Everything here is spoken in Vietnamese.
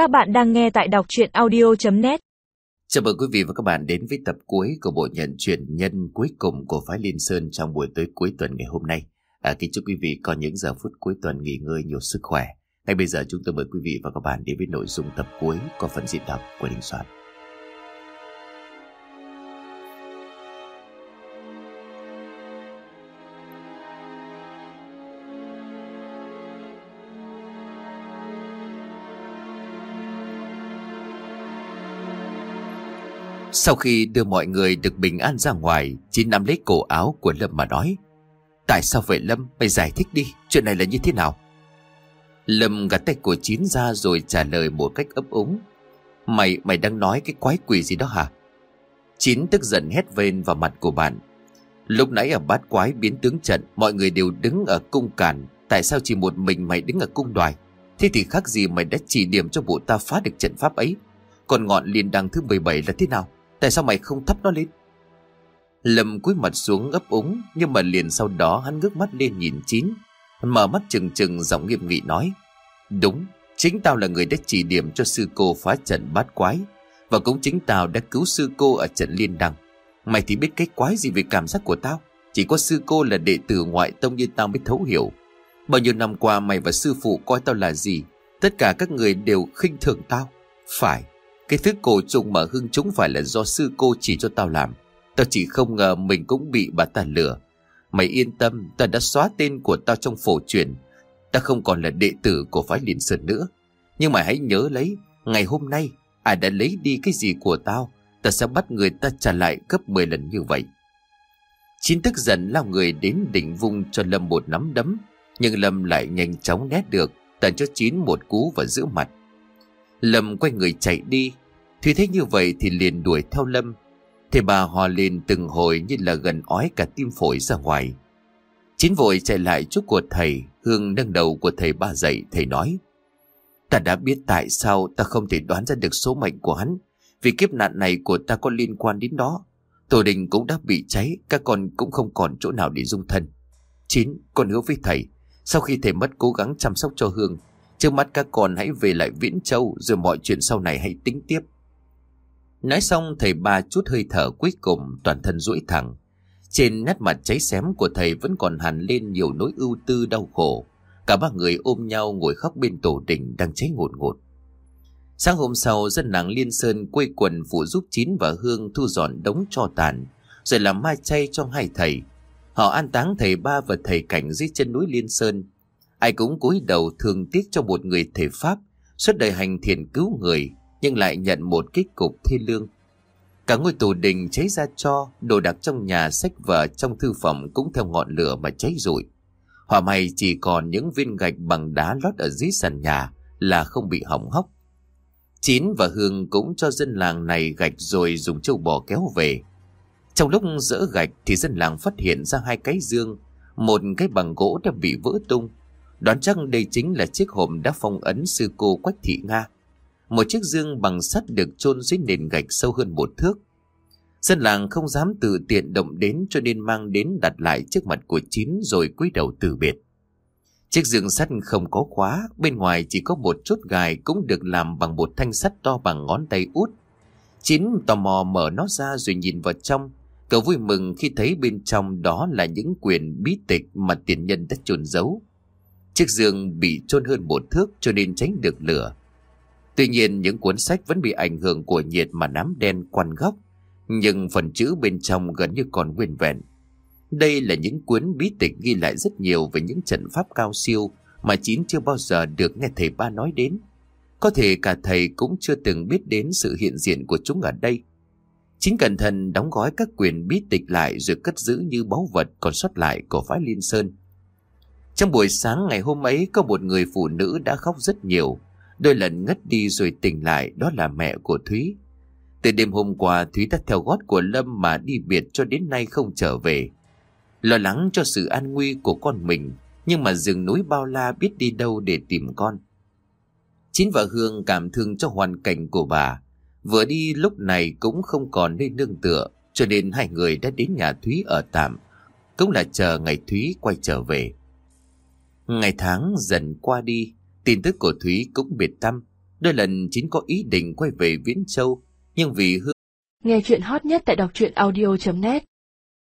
Các bạn đang nghe tại đọc chuyện audio.net Chào mừng quý vị và các bạn đến với tập cuối của bộ nhận truyền nhân cuối cùng của phái Liên Sơn trong buổi tối cuối tuần ngày hôm nay. À, kính chúc quý vị có những giờ phút cuối tuần nghỉ ngơi nhiều sức khỏe. Ngay bây giờ chúng tôi mời quý vị và các bạn đến với nội dung tập cuối của phần diễn đọc của Linh Soạn. Sau khi đưa mọi người được bình an ra ngoài chín nắm lấy cổ áo của Lâm mà nói, Tại sao vậy Lâm? Mày giải thích đi, Chuyện này là như thế nào? Lâm gạt tay của Chín ra rồi trả lời một cách ấp úng, Mày mày đang nói cái quái quỷ gì đó hả? Chín tức giận hét vên vào mặt của bạn. Lúc nãy ở bát quái biến tướng trận, Mọi người đều đứng ở cung cản Tại sao chỉ một mình mày đứng ở cung đoài? Thế thì khác gì mày đã chỉ điểm cho bộ ta phá được trận pháp ấy? Còn ngọn liên đăng thứ 17 là thế nào? Tại sao mày không thắp nó lên? Lâm cúi mặt xuống ấp úng, Nhưng mà liền sau đó hắn ngước mắt lên nhìn Chín, Mở mắt trừng trừng, giọng nghiêm nghị nói, Đúng, Chính tao là người đã chỉ điểm cho sư cô phá trận bát quái, Và cũng chính tao đã cứu sư cô ở trận liên đăng. Mày thì biết cái quái gì về cảm giác của tao? Chỉ có sư cô là đệ tử ngoại tông như tao mới thấu hiểu. Bao nhiêu năm qua mày và sư phụ coi tao là gì, Tất cả các người đều khinh thường tao. Phải cái thứ cổ trùng mà hưng chúng phải là do sư cô chỉ cho tao làm. Tao chỉ không ngờ mình cũng bị bà ta lừa. Mày yên tâm, tao đã xóa tên của tao trong phổ truyền. Tao không còn là đệ tử của phái liền Sơn nữa. Nhưng mà hãy nhớ lấy, Ngày hôm nay, Ai đã lấy đi cái gì của tao tao sẽ bắt người ta trả lại gấp 10 lần như vậy. Chín tức giận lao người đến đỉnh vung cho Lâm một nắm đấm, Nhưng Lâm lại nhanh chóng né được Tần cho Chín một cú và giữ mặt. Lâm quay người chạy đi Thùy thấy như vậy thì liền đuổi theo Lâm. Thầy bà hò lên từng hồi như là gần ói cả tim phổi ra ngoài. Chín vội chạy lại chỗ của thầy Hương nâng đầu của thầy ba dậy Thầy nói Ta đã biết tại sao ta không thể đoán ra được số mệnh của hắn Vì kiếp nạn này của ta có liên quan đến đó Tổ đình cũng đã bị cháy Các con cũng không còn chỗ nào để dung thân. Chín, con hứa với thầy Sau khi thầy mất cố gắng chăm sóc cho Hương Trước mắt các con hãy về lại Viễn Châu Rồi mọi chuyện sau này hãy tính tiếp. Nói xong thầy ba chút hơi thở cuối cùng Toàn thân duỗi thẳng. Trên nét mặt cháy xém của thầy Vẫn còn hằn lên nhiều nỗi ưu tư đau khổ. Cả ba người ôm nhau ngồi khóc bên tổ đình Đang cháy ngột ngột. Sáng hôm sau, dân làng Liên Sơn quây quần phụ giúp Chín và Hương thu dọn đống cho tàn, Rồi làm mai chay cho hai thầy. Họ an táng thầy ba và thầy cảnh dưới chân núi Liên Sơn. Ai cũng cúi đầu thương tiếc cho một người thể Pháp, suốt đời hành thiền cứu người nhưng lại nhận một kết cục thi lương. Cả ngôi tù đình cháy ra cho, đồ đạc trong nhà sách vở trong thư phẩm cũng theo ngọn lửa mà cháy rụi. Hỏa may chỉ còn những viên gạch bằng đá lót ở dưới sàn nhà là không bị hỏng hóc. Chín và Hương cũng cho dân làng này gạch rồi dùng châu bò kéo về. Trong lúc dỡ gạch thì dân làng phát hiện ra hai cái dương, một cái bằng gỗ đã bị vỡ tung. Đoán chắc đây chính là chiếc hộp đã phong ấn sư cô Quách Thị Nga. Một chiếc dương bằng sắt được chôn dưới nền gạch sâu hơn một thước. Dân làng không dám tự tiện động đến cho nên mang đến đặt lại trước mặt của Chín rồi cúi đầu từ biệt. Chiếc giường sắt không có khóa, bên ngoài chỉ có một chốt gài cũng được làm bằng một thanh sắt to bằng ngón tay út. Chín tò mò mở nó ra rồi nhìn vào trong. Cậu vui mừng khi thấy bên trong đó là những quyền bí tịch mà tiền nhân đã chôn giấu. Chiếc giường bị chôn hơn một thước cho nên tránh được lửa. Tuy nhiên những cuốn sách vẫn bị ảnh hưởng của nhiệt mà nám đen quằn góc, nhưng phần chữ bên trong gần như còn nguyên vẹn. Đây là những cuốn bí tịch ghi lại rất nhiều về những trận pháp cao siêu mà Chín chưa bao giờ được nghe thầy ba nói đến. Có thể cả thầy cũng chưa từng biết đến sự hiện diện của chúng ở đây. Chính cẩn thận đóng gói các quyền bí tịch lại rồi cất giữ như báu vật còn sót lại của phái Liên Sơn. Trong buổi sáng ngày hôm ấy có một người phụ nữ đã khóc rất nhiều Đôi lần ngất đi rồi tỉnh lại, đó là mẹ của Thúy. Từ đêm hôm qua, Thúy đã theo gót của Lâm mà đi biệt cho đến nay không trở về. Lo lắng cho sự an nguy của con mình, nhưng mà rừng núi bao la biết đi đâu để tìm con. Chín và Hương cảm thương cho hoàn cảnh của bà. Vừa đi, lúc này cũng không còn nơi nương tựa, cho nên hai người đã đến nhà Thúy ở tạm. Cũng là chờ ngày Thúy quay trở về. Ngày tháng dần qua đi Tin tức của Thúy cũng biệt tâm. Đôi lần chính có ý định quay về Viễn Châu, Nhưng vì hư Nghe chuyện hot nhất tại đọc truyện audio.net